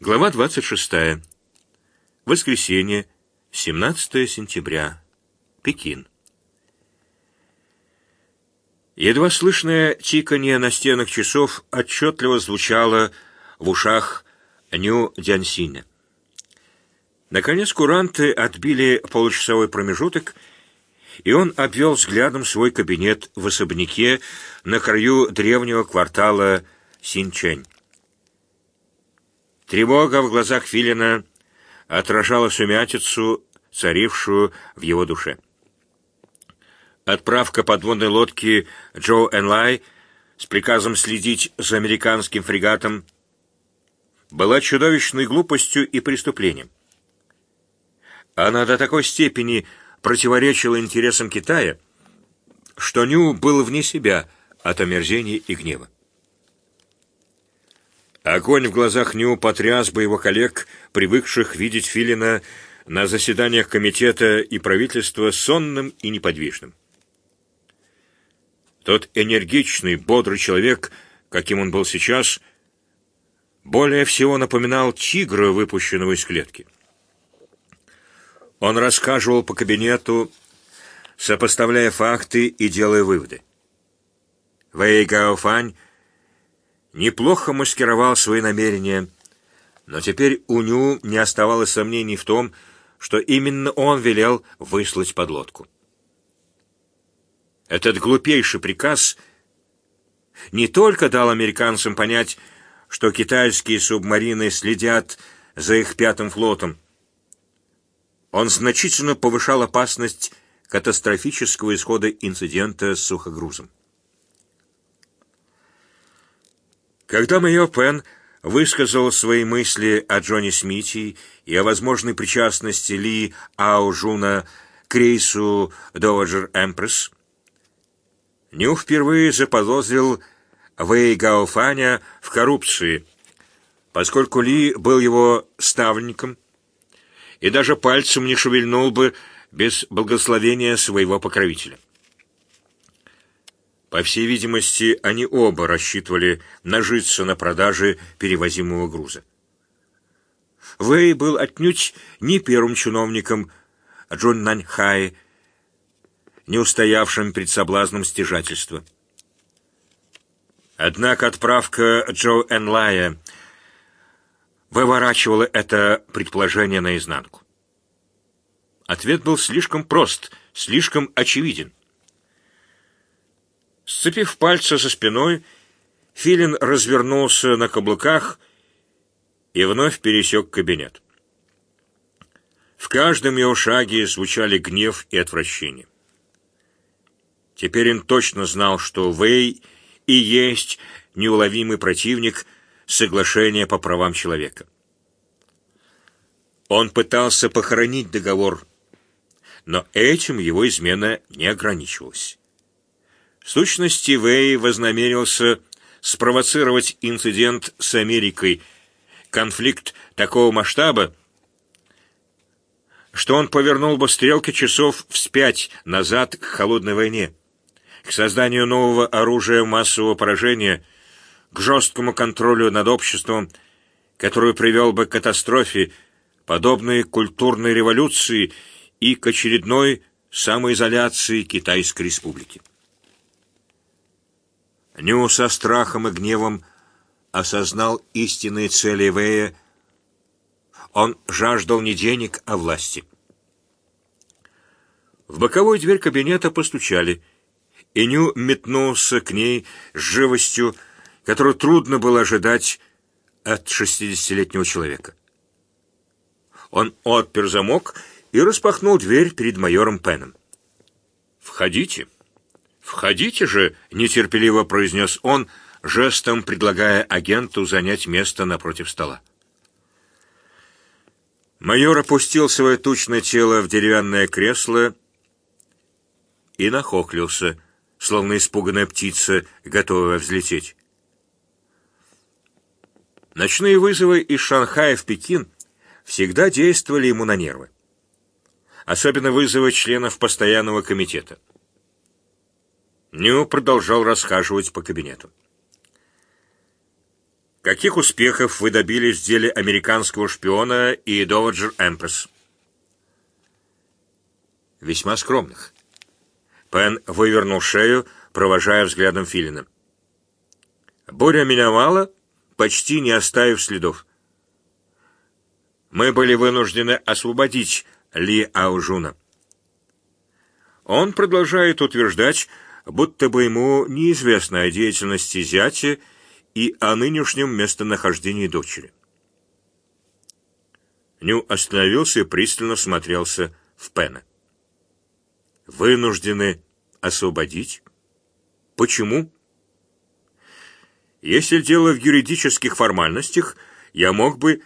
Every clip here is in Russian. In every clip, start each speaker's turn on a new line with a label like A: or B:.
A: Глава 26. Воскресенье, 17 сентября. Пекин. Едва слышное тиканье на стенах часов отчетливо звучало в ушах Ню Дянсиня. Наконец куранты отбили получасовой промежуток, и он обвел взглядом свой кабинет в особняке на краю древнего квартала Синчэнь. Тревога в глазах Филина отражала сумятицу, царившую в его душе. Отправка подводной лодки Джо Энлай с приказом следить за американским фрегатом была чудовищной глупостью и преступлением. Она до такой степени противоречила интересам Китая, что Ню был вне себя от омерзения и гнева. Огонь в глазах Ню потряс бы его коллег, привыкших видеть Филина на заседаниях комитета и правительства сонным и неподвижным. Тот энергичный, бодрый человек, каким он был сейчас, более всего напоминал тигра, выпущенного из клетки. Он рассказывал по кабинету, сопоставляя факты и делая выводы. Вэй Гаофань неплохо маскировал свои намерения, но теперь у Ню не оставалось сомнений в том, что именно он велел выслать подлодку. Этот глупейший приказ не только дал американцам понять, что китайские субмарины следят за их пятым флотом, он значительно повышал опасность катастрофического исхода инцидента с сухогрузом. Когда майор Пен высказал свои мысли о Джонни Смити и о возможной причастности Ли Аужуна к рейсу Dowager Эмпресс, Ню впервые заподозрил Вэй Гаофаня в коррупции, поскольку Ли был его ставленником и даже пальцем не шевельнул бы без благословения своего покровителя. По всей видимости, они оба рассчитывали нажиться на продаже перевозимого груза. Вэй был отнюдь не первым чиновником Джун Наньхай, не устоявшим перед соблазном стяжательства. Однако отправка Джо Энлая выворачивала это предположение наизнанку. Ответ был слишком прост, слишком очевиден. Сцепив пальцы за спиной, Филин развернулся на каблуках и вновь пересек кабинет. В каждом его шаге звучали гнев и отвращение. Теперь он точно знал, что Вэй и есть неуловимый противник соглашения по правам человека. Он пытался похоронить договор, но этим его измена не ограничивалась. В сущности, Вэй вознамерился спровоцировать инцидент с Америкой, конфликт такого масштаба, что он повернул бы стрелки часов вспять назад к холодной войне к созданию нового оружия массового поражения, к жесткому контролю над обществом, который привел бы к катастрофе, подобной культурной революции и к очередной самоизоляции Китайской Республики. Ню со страхом и гневом осознал истинные цели Вэя. Он жаждал не денег, а власти. В боковую дверь кабинета постучали — и Ню метнулся к ней с живостью, которую трудно было ожидать от шестидесятилетнего человека. Он отпер замок и распахнул дверь перед майором Пеном. «Входите, входите же!» — нетерпеливо произнес он, жестом предлагая агенту занять место напротив стола. Майор опустил свое тучное тело в деревянное кресло и нахохлился, словно испуганная птица, готовая взлететь. Ночные вызовы из Шанхая в Пекин всегда действовали ему на нервы. Особенно вызовы членов постоянного комитета. Ню продолжал расхаживать по кабинету. Каких успехов вы добились в деле американского шпиона и Доваджер Эмпресс? Весьма скромных. Пен вывернул шею, провожая взглядом Филина. Боря миновала, почти не оставив следов. Мы были вынуждены освободить Ли Аужуна. Он продолжает утверждать, будто бы ему неизвестно о деятельности зятя и о нынешнем местонахождении дочери. Ню остановился и пристально смотрелся в Пена. «Вынуждены освободить? Почему?» «Если дело в юридических формальностях, я мог бы...»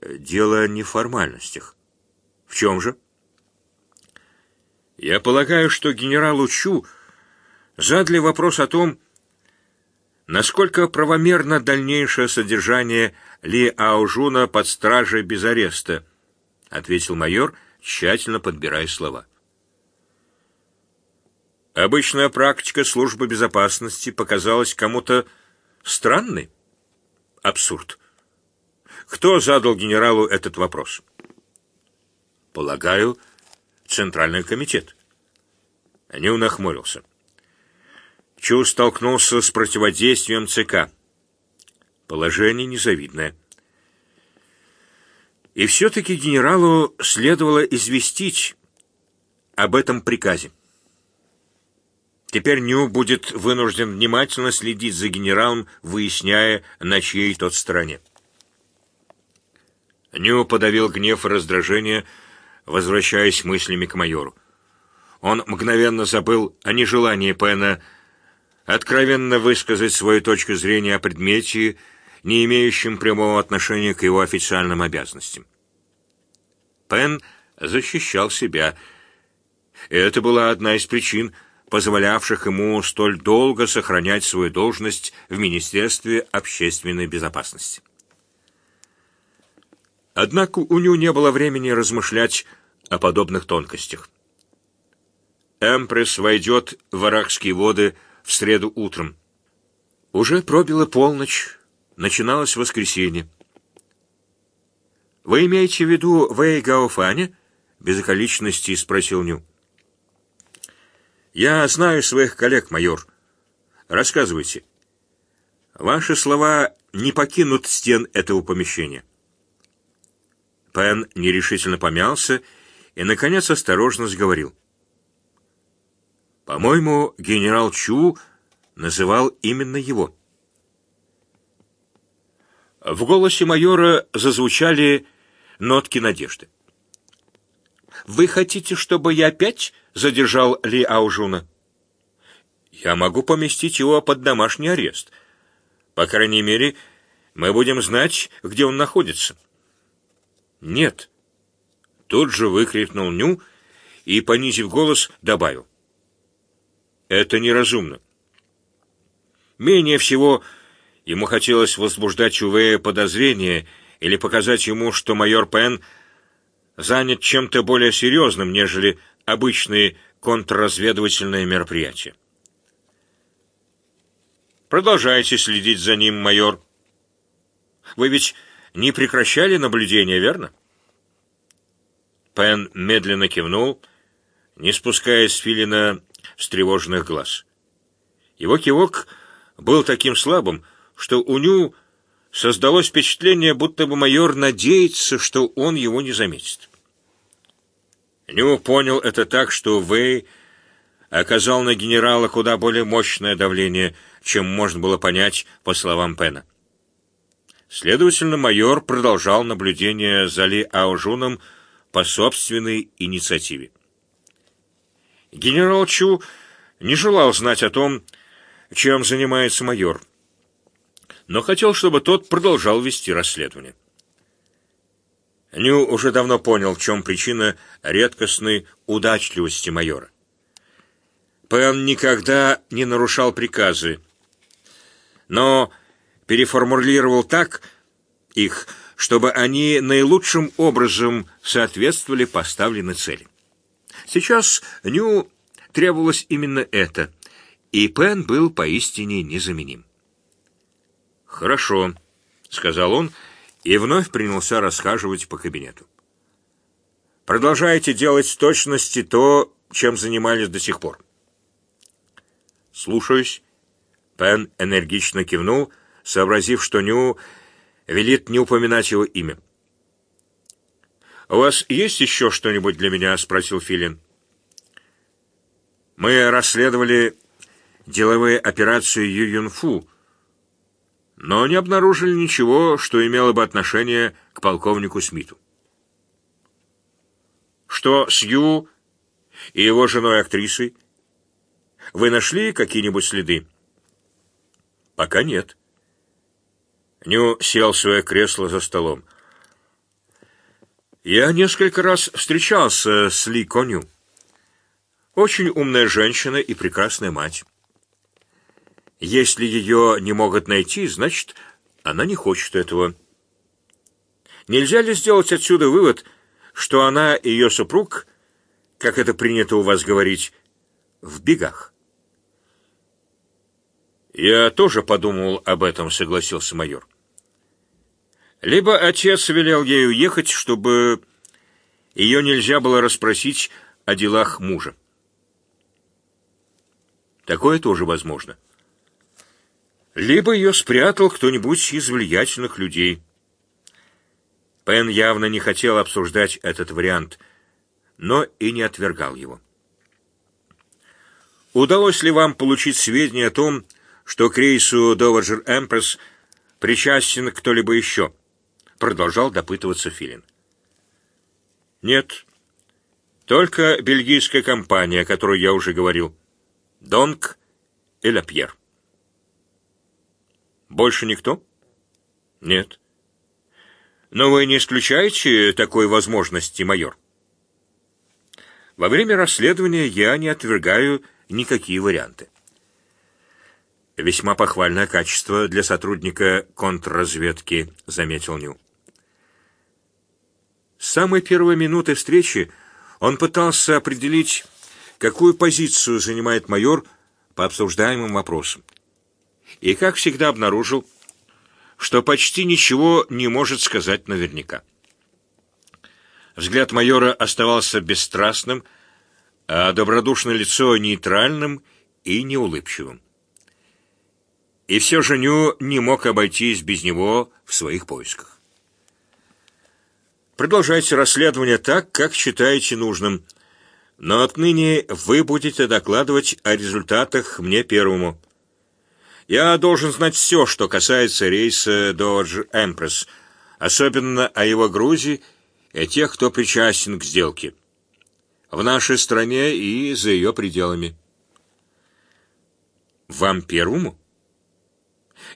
A: «Дело не в формальностях. В чем же?» «Я полагаю, что генералу Чу задали вопрос о том, Насколько правомерно дальнейшее содержание Ли Аужуна под стражей без ареста? ответил майор, тщательно подбирая слова. Обычная практика службы безопасности показалась кому-то странной. Абсурд. Кто задал генералу этот вопрос? Полагаю, Центральный комитет. Нил нахмурился. Чу столкнулся с противодействием ЦК. Положение незавидное. И все-таки генералу следовало известить об этом приказе. Теперь Ню будет вынужден внимательно следить за генералом, выясняя, на чьей тот стороне. Ню подавил гнев и раздражение, возвращаясь мыслями к майору. Он мгновенно забыл о нежелании Пэна откровенно высказать свою точку зрения о предмете, не имеющем прямого отношения к его официальным обязанностям. Пен защищал себя, и это была одна из причин, позволявших ему столь долго сохранять свою должность в Министерстве общественной безопасности. Однако у него не было времени размышлять о подобных тонкостях. Эмпресс войдет в Аракские воды в среду утром. Уже пробила полночь, начиналось воскресенье. «Вы имеете в виду Вэй Гаофаня?» — без околичности спросил Ню. «Я знаю своих коллег, майор. Рассказывайте. Ваши слова не покинут стен этого помещения». Пен нерешительно помялся и, наконец, осторожно заговорил. По-моему, генерал Чу называл именно его. В голосе майора зазвучали нотки надежды. «Вы хотите, чтобы я опять задержал Ли Аужуна?» «Я могу поместить его под домашний арест. По крайней мере, мы будем знать, где он находится». «Нет!» Тут же выкрикнул Ню и, понизив голос, добавил. Это неразумно. Менее всего ему хотелось возбуждать Чувея подозрения или показать ему, что майор Пен занят чем-то более серьезным, нежели обычные контрразведывательные мероприятия. Продолжайте следить за ним, майор. Вы ведь не прекращали наблюдение, верно? Пен медленно кивнул, не спуская с Филина встревоженных глаз. Его кивок был таким слабым, что у Ню создалось впечатление, будто бы майор надеется, что он его не заметит. Ню понял это так, что Вэй оказал на генерала куда более мощное давление, чем можно было понять по словам Пена. Следовательно, майор продолжал наблюдение за Ли Аожуном по собственной инициативе. Генерал Чу не желал знать о том, чем занимается майор, но хотел, чтобы тот продолжал вести расследование. Ню уже давно понял, в чем причина редкостной удачливости майора. Пен никогда не нарушал приказы, но переформулировал так их, чтобы они наилучшим образом соответствовали поставленной цели. Сейчас Ню требовалось именно это, и Пен был поистине незаменим. Хорошо, сказал он и вновь принялся расхаживать по кабинету. Продолжайте делать в точности то, чем занимались до сих пор. Слушаюсь. Пен энергично кивнул, сообразив, что Ню велит не упоминать его имя. «У вас есть еще что-нибудь для меня?» — спросил Филин. «Мы расследовали деловые операции Ю Юнфу, но не обнаружили ничего, что имело бы отношение к полковнику Смиту. Что с Ю и его женой-актрисой? Вы нашли какие-нибудь следы? Пока нет. Ню сел в свое кресло за столом. Я несколько раз встречался с Ли Коню. Очень умная женщина и прекрасная мать. Если ее не могут найти, значит, она не хочет этого. Нельзя ли сделать отсюда вывод, что она и ее супруг, как это принято у вас говорить, в бегах? Я тоже подумал об этом, согласился майор. Либо отец велел ей уехать, чтобы ее нельзя было расспросить о делах мужа. Такое тоже возможно либо ее спрятал кто-нибудь из влиятельных людей. Пен явно не хотел обсуждать этот вариант, но и не отвергал его. Удалось ли вам получить сведения о том, что к рейсу Dowager Empress причастен кто-либо еще? Продолжал допытываться Филин. Нет. Только бельгийская компания, о которой я уже говорил. Донг и Лапьер. Больше никто? Нет. Но вы не исключаете такой возможности, майор? Во время расследования я не отвергаю никакие варианты. Весьма похвальное качество для сотрудника контрразведки, заметил Ню. С самой первой минуты встречи он пытался определить, какую позицию занимает майор по обсуждаемым вопросам и, как всегда, обнаружил, что почти ничего не может сказать наверняка. Взгляд майора оставался бесстрастным, а добродушное лицо нейтральным и неулыбчивым. И все же Ню не мог обойтись без него в своих поисках. Продолжайте расследование так, как считаете нужным, но отныне вы будете докладывать о результатах мне первому. Я должен знать все, что касается рейса Dodge Empress, особенно о его грузе и тех, кто причастен к сделке. В нашей стране и за ее пределами. Вам первому?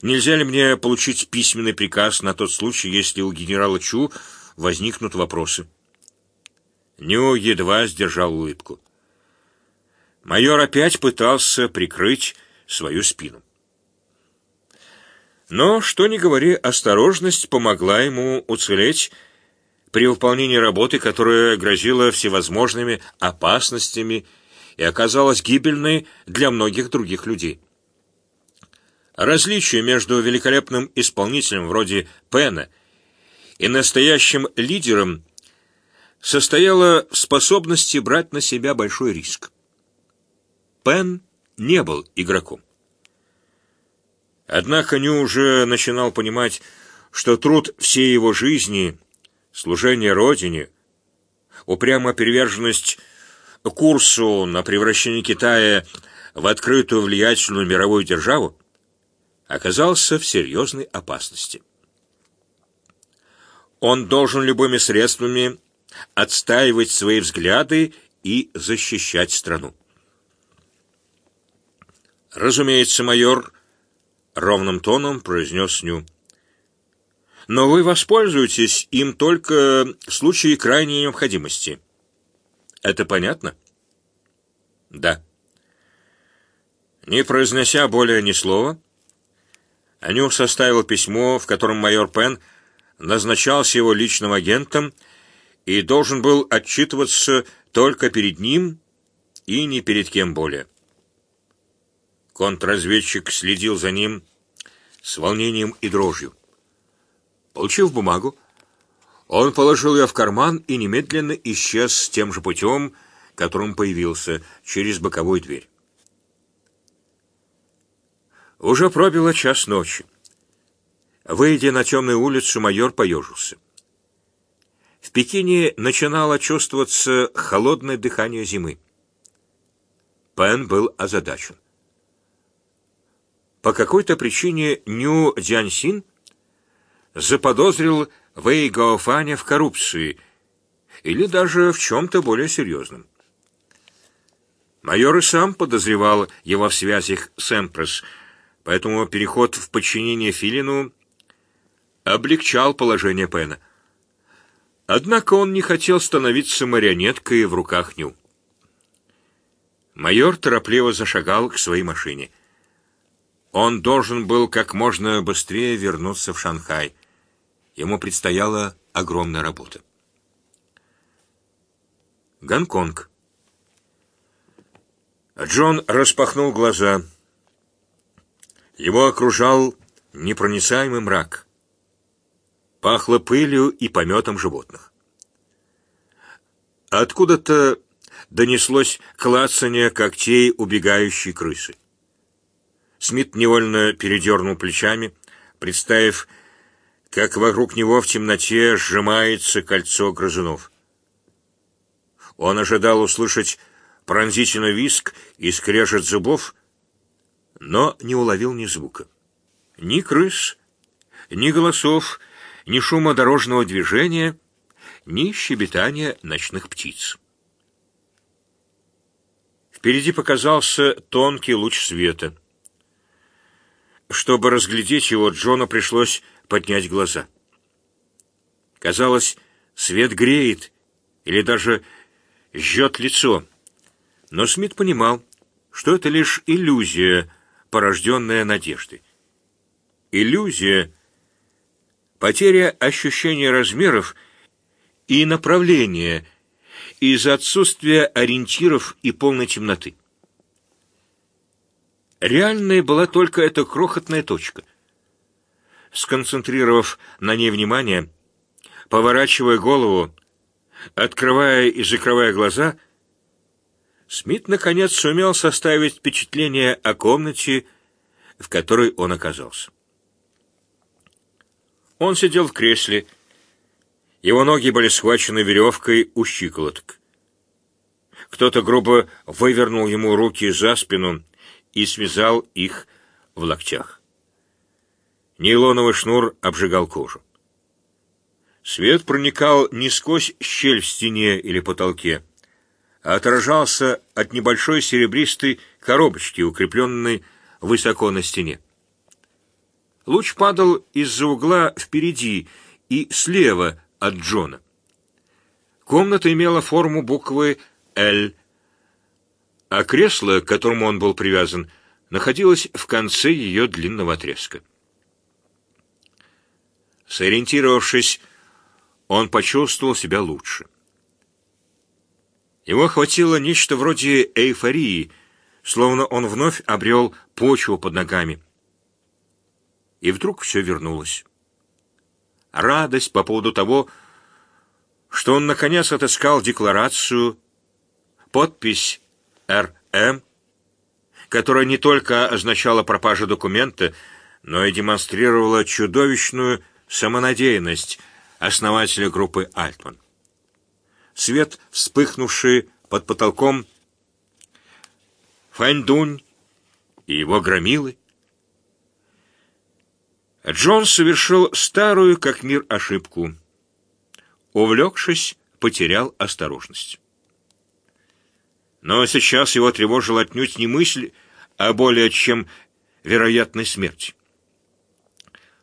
A: Нельзя ли мне получить письменный приказ на тот случай, если у генерала Чу возникнут вопросы? Ню едва сдержал улыбку. Майор опять пытался прикрыть свою спину. Но, что ни говори, осторожность помогла ему уцелеть при выполнении работы, которая грозила всевозможными опасностями и оказалась гибельной для многих других людей. Различие между великолепным исполнителем вроде Пена и настоящим лидером состояло в способности брать на себя большой риск. Пен не был игроком. Однако Ню уже начинал понимать, что труд всей его жизни, служение Родине, упрямая приверженность курсу на превращение Китая в открытую влиятельную мировую державу оказался в серьезной опасности. Он должен любыми средствами отстаивать свои взгляды и защищать страну. Разумеется, майор ровным тоном произнес Ню. Но вы воспользуетесь им только в случае крайней необходимости. Это понятно? Да. Не произнося более ни слова, Аню составил письмо, в котором майор Пен назначался его личным агентом и должен был отчитываться только перед ним и ни перед кем более. Контрразведчик следил за ним с волнением и дрожью. Получив бумагу, он положил ее в карман и немедленно исчез тем же путем, которым появился, через боковую дверь. Уже пробило час ночи. Выйдя на темную улицу, майор поежился. В Пекине начинало чувствоваться холодное дыхание зимы. Пен был озадачен. По какой-то причине Ню Дзяньсин заподозрил Вэй Гаофаня в коррупции или даже в чем-то более серьезном. Майор и сам подозревал его в связях с Эмпресс, поэтому переход в подчинение Филину облегчал положение Пена. Однако он не хотел становиться марионеткой в руках Ню. Майор торопливо зашагал к своей машине. Он должен был как можно быстрее вернуться в Шанхай. Ему предстояла огромная работа. Гонконг. Джон распахнул глаза. Его окружал непроницаемый мрак. Пахло пылью и пометом животных. Откуда-то донеслось клацание когтей убегающей крысы. Смит невольно передернул плечами, представив, как вокруг него в темноте сжимается кольцо грызунов. Он ожидал услышать пронзительный виск и скрежет зубов, но не уловил ни звука. Ни крыс, ни голосов, ни шума дорожного движения, ни щебетания ночных птиц. Впереди показался тонкий луч света. Чтобы разглядеть его, Джону пришлось поднять глаза. Казалось, свет греет или даже жжет лицо. Но Смит понимал, что это лишь иллюзия, порожденная надеждой. Иллюзия — потеря ощущения размеров и направления из-за отсутствия ориентиров и полной темноты. Реальной была только эта крохотная точка. Сконцентрировав на ней внимание, поворачивая голову, открывая и закрывая глаза, Смит наконец сумел составить впечатление о комнате, в которой он оказался. Он сидел в кресле, его ноги были схвачены веревкой у щиколоток. Кто-то грубо вывернул ему руки за спину, и связал их в локтях. Нейлоновый шнур обжигал кожу. Свет проникал не сквозь щель в стене или потолке, а отражался от небольшой серебристой коробочки, укрепленной высоко на стене. Луч падал из-за угла впереди и слева от Джона. Комната имела форму буквы «Л», а кресло, к которому он был привязан, находилось в конце ее длинного отрезка. Сориентировавшись, он почувствовал себя лучше. Его охватило нечто вроде эйфории, словно он вновь обрел почву под ногами. И вдруг все вернулось. Радость по поводу того, что он наконец отыскал декларацию, подпись РМ, которая не только означала пропажу документа, но и демонстрировала чудовищную самонадеянность основателя группы Альтман. Свет, вспыхнувший под потолком, Фаньдунь и его громилы. Джон совершил старую, как мир, ошибку. Увлекшись, потерял осторожность. Но сейчас его тревожила отнюдь не мысль, а более чем вероятной смерти.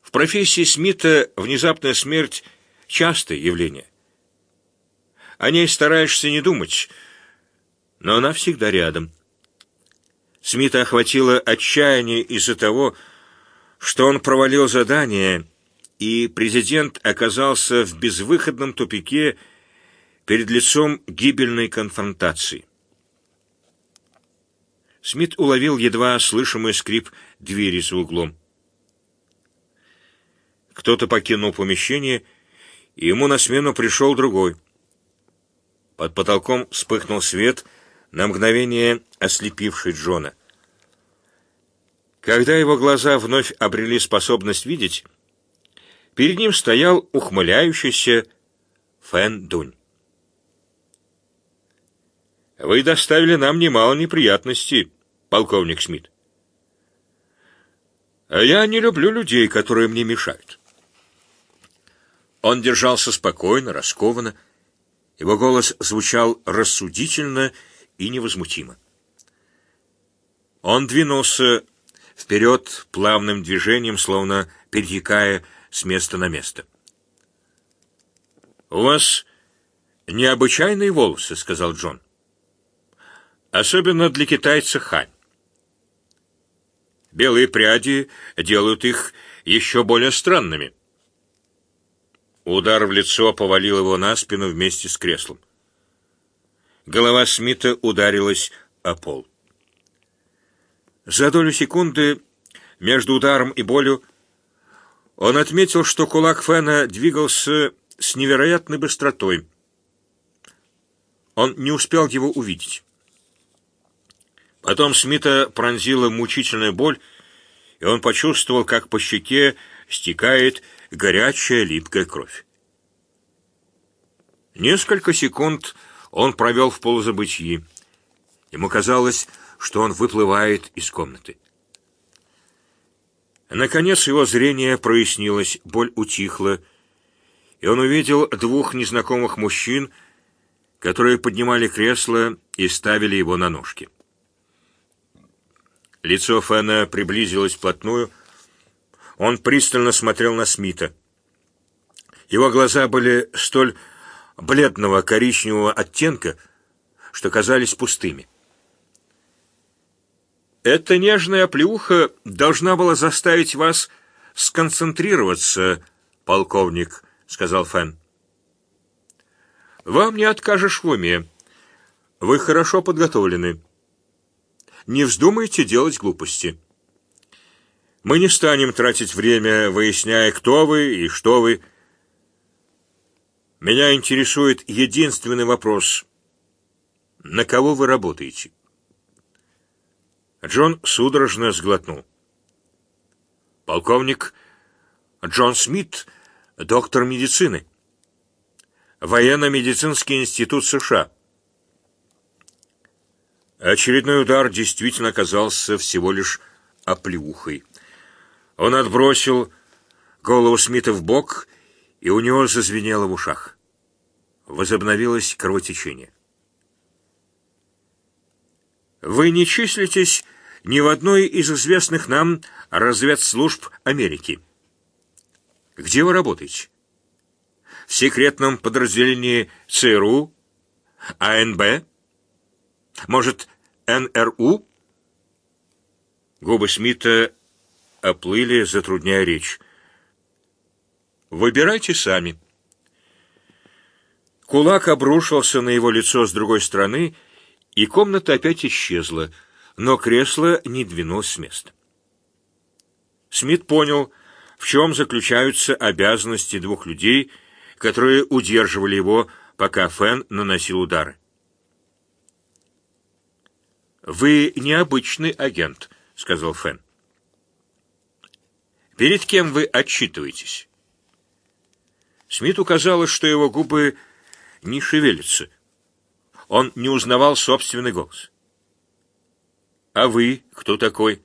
A: В профессии Смита внезапная смерть — частое явление. О ней стараешься не думать, но она всегда рядом. Смита охватило отчаяние из-за того, что он провалил задание, и президент оказался в безвыходном тупике перед лицом гибельной конфронтации. Смит уловил едва слышимый скрип двери за углом. Кто-то покинул помещение, и ему на смену пришел другой. Под потолком вспыхнул свет, на мгновение ослепивший Джона. Когда его глаза вновь обрели способность видеть, перед ним стоял ухмыляющийся Фэн Дунь. «Вы доставили нам немало неприятностей, полковник Смит». «А я не люблю людей, которые мне мешают». Он держался спокойно, раскованно. Его голос звучал рассудительно и невозмутимо. Он двинулся вперед плавным движением, словно перетекая с места на место. «У вас необычайные волосы», — сказал Джон. «Особенно для китайца хань. Белые пряди делают их еще более странными». Удар в лицо повалил его на спину вместе с креслом. Голова Смита ударилась о пол. За долю секунды между ударом и болью он отметил, что кулак Фэна двигался с невероятной быстротой. Он не успел его увидеть. Потом Смита пронзила мучительная боль, и он почувствовал, как по щеке стекает горячая липкая кровь. Несколько секунд он провел в полузабытии. Ему казалось, что он выплывает из комнаты. Наконец его зрение прояснилось, боль утихла, и он увидел двух незнакомых мужчин, которые поднимали кресло и ставили его на ножки. Лицо Фэна приблизилось вплотную, он пристально смотрел на Смита. Его глаза были столь бледного коричневого оттенка, что казались пустыми. Эта нежная оплеуха должна была заставить вас сконцентрироваться, полковник, сказал Фэн. Вам не откажешь в уме. Вы хорошо подготовлены. Не вздумайте делать глупости. Мы не станем тратить время, выясняя, кто вы и что вы. Меня интересует единственный вопрос. На кого вы работаете? Джон судорожно сглотнул. Полковник Джон Смит, доктор медицины. Военно-медицинский институт США. Очередной удар действительно оказался всего лишь оплеухой. Он отбросил голову Смита в бок, и у него зазвенело в ушах. Возобновилось кровотечение. Вы не числитесь ни в одной из известных нам разведслужб Америки. Где вы работаете? В секретном подразделении ЦРУ, АНБ? Может, НРУ? Губы Смита оплыли, затрудняя речь. Выбирайте сами. Кулак обрушился на его лицо с другой стороны, и комната опять исчезла, но кресло не двинулось с места. Смит понял, в чем заключаются обязанности двух людей, которые удерживали его, пока Фэн наносил удары. «Вы необычный агент», — сказал Фэн. «Перед кем вы отчитываетесь?» Смиту казалось, что его губы не шевелится. Он не узнавал собственный голос. «А вы кто такой?»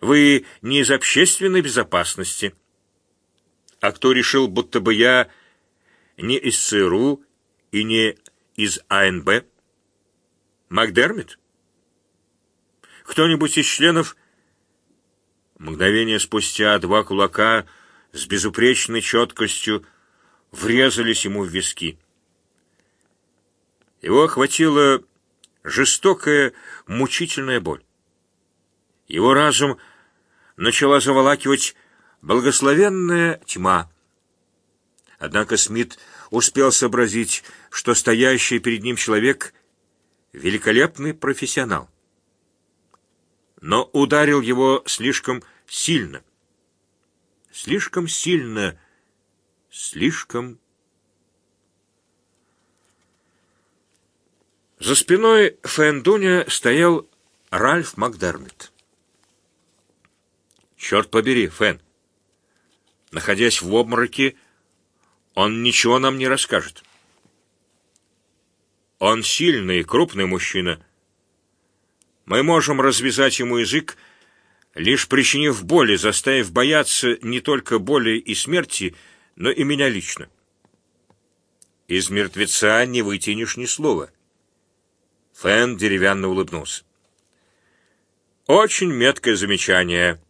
A: «Вы не из общественной безопасности?» «А кто решил, будто бы я не из ЦРУ и не из АНБ?» «Макдермит?» «Кто-нибудь из членов...» Мгновение спустя два кулака с безупречной четкостью врезались ему в виски. Его охватила жестокая, мучительная боль. Его разум начала заволакивать благословенная тьма. Однако Смит успел сообразить, что стоящий перед ним человек — великолепный профессионал. Но ударил его слишком сильно. Слишком сильно, слишком... За спиной Фэндуня стоял Ральф Макдермит. «Черт побери, Фэн! Находясь в обмороке, он ничего нам не расскажет. Он сильный, крупный мужчина. Мы можем развязать ему язык, лишь причинив боль и заставив бояться не только боли и смерти, но и меня лично. Из мертвеца не вытянешь ни слова. Фэн деревянно улыбнулся. Очень меткое замечание,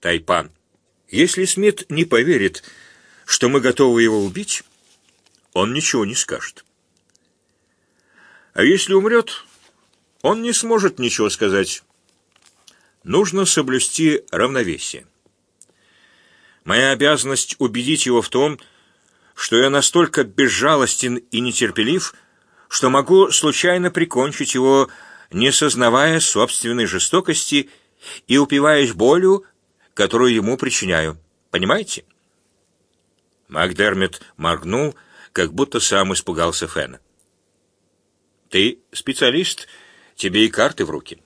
A: Тайпан. Если Смит не поверит, что мы готовы его убить, он ничего не скажет. А если умрет, он не сможет ничего сказать. Нужно соблюсти равновесие. Моя обязанность убедить его в том, что я настолько безжалостен и нетерпелив, что могу случайно прикончить его, не сознавая собственной жестокости и упиваясь болью, которую ему причиняю. Понимаете? Макдермит моргнул, как будто сам испугался Фена. Ты специалист, тебе и карты в руки.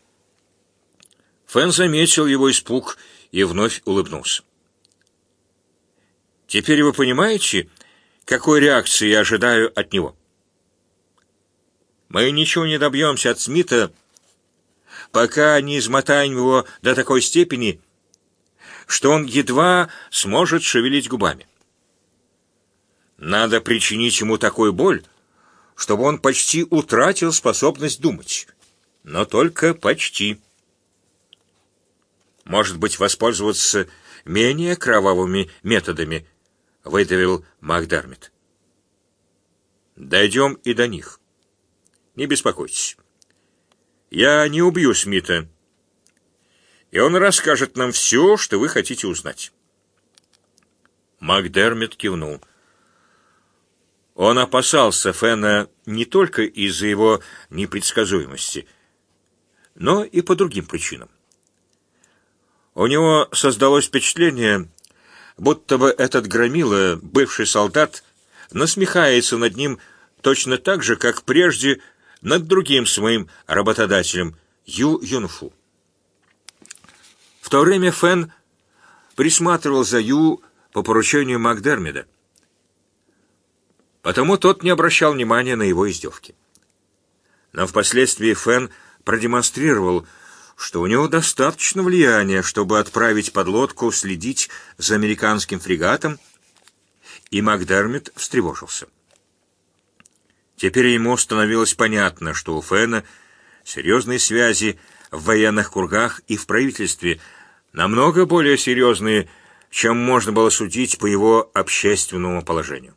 A: Фэн заметил его испуг и вновь улыбнулся. «Теперь вы понимаете, какой реакции я ожидаю от него?» «Мы ничего не добьемся от Смита, пока не измотаем его до такой степени, что он едва сможет шевелить губами. Надо причинить ему такую боль, чтобы он почти утратил способность думать, но только почти». Может быть, воспользоваться менее кровавыми методами, выдавил Макдермит. Дойдем и до них. Не беспокойтесь. Я не убью Смита, и он расскажет нам все, что вы хотите узнать. Макдермит кивнул. Он опасался Фена не только из-за его непредсказуемости, но и по другим причинам. У него создалось впечатление, будто бы этот громила, бывший солдат, насмехается над ним точно так же, как прежде над другим своим работодателем, Ю Юнфу. В то время Фэн присматривал за Ю по поручению Макдермида. Потому тот не обращал внимания на его издевки. Но впоследствии Фэн продемонстрировал, что у него достаточно влияния, чтобы отправить подлодку следить за американским фрегатом, и Макдермит встревожился. Теперь ему становилось понятно, что у Фена серьезные связи в военных кругах и в правительстве намного более серьезные, чем можно было судить по его общественному положению.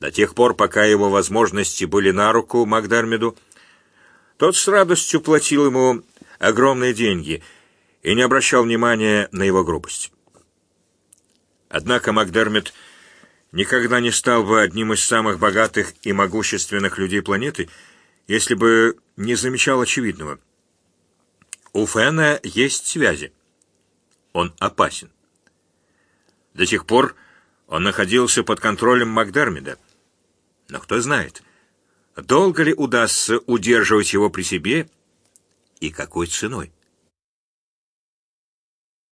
A: До тех пор, пока его возможности были на руку Макдермиду, тот с радостью платил ему огромные деньги и не обращал внимания на его грубость. Однако Макдермит никогда не стал бы одним из самых богатых и могущественных людей планеты, если бы не замечал очевидного. У Фэна есть связи. Он опасен. До сих пор он находился под контролем Макдермида. Но кто знает, Долго ли удастся удерживать его при себе и какой ценой?